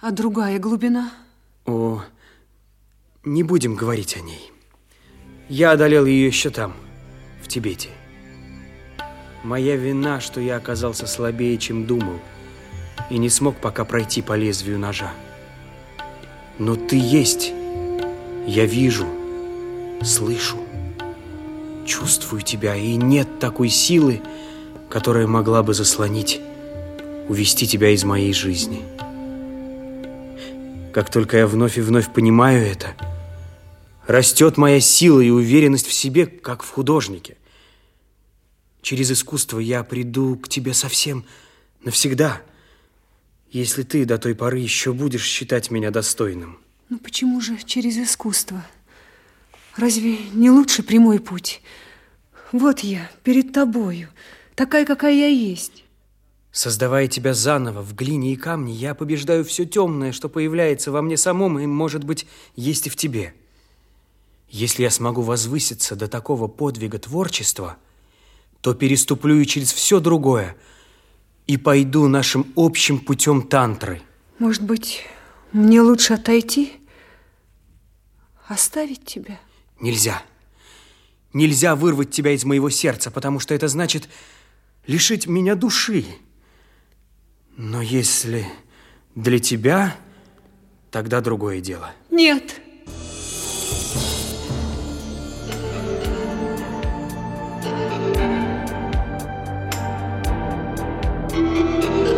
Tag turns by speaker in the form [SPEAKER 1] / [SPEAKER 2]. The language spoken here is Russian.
[SPEAKER 1] А другая глубина?
[SPEAKER 2] О, не будем говорить о ней. Я одолел ее еще там, в Тибете. Моя вина, что я оказался слабее, чем думал, и не смог пока пройти по лезвию ножа. Но ты есть. Я вижу, слышу, чувствую тебя, и нет такой силы, которая могла бы заслонить, увести тебя из моей жизни. Как только я вновь и вновь понимаю это, растет моя сила и уверенность в себе, как в художнике. Через искусство я приду к тебе совсем навсегда, если ты до той поры еще будешь считать меня достойным.
[SPEAKER 1] Ну почему же через искусство? Разве не лучше прямой путь? Вот я перед тобою, такая, какая я есть.
[SPEAKER 2] Создавая тебя заново в глине и камне, я побеждаю все темное, что появляется во мне самом и, может быть, есть и в тебе. Если я смогу возвыситься до такого подвига творчества – то переступлю и через все другое и пойду нашим общим путем тантры.
[SPEAKER 1] Может быть, мне лучше отойти? Оставить тебя?
[SPEAKER 2] Нельзя. Нельзя вырвать тебя из моего сердца, потому что это значит лишить меня души. Но если для тебя, тогда другое дело.
[SPEAKER 1] Нет. Нет.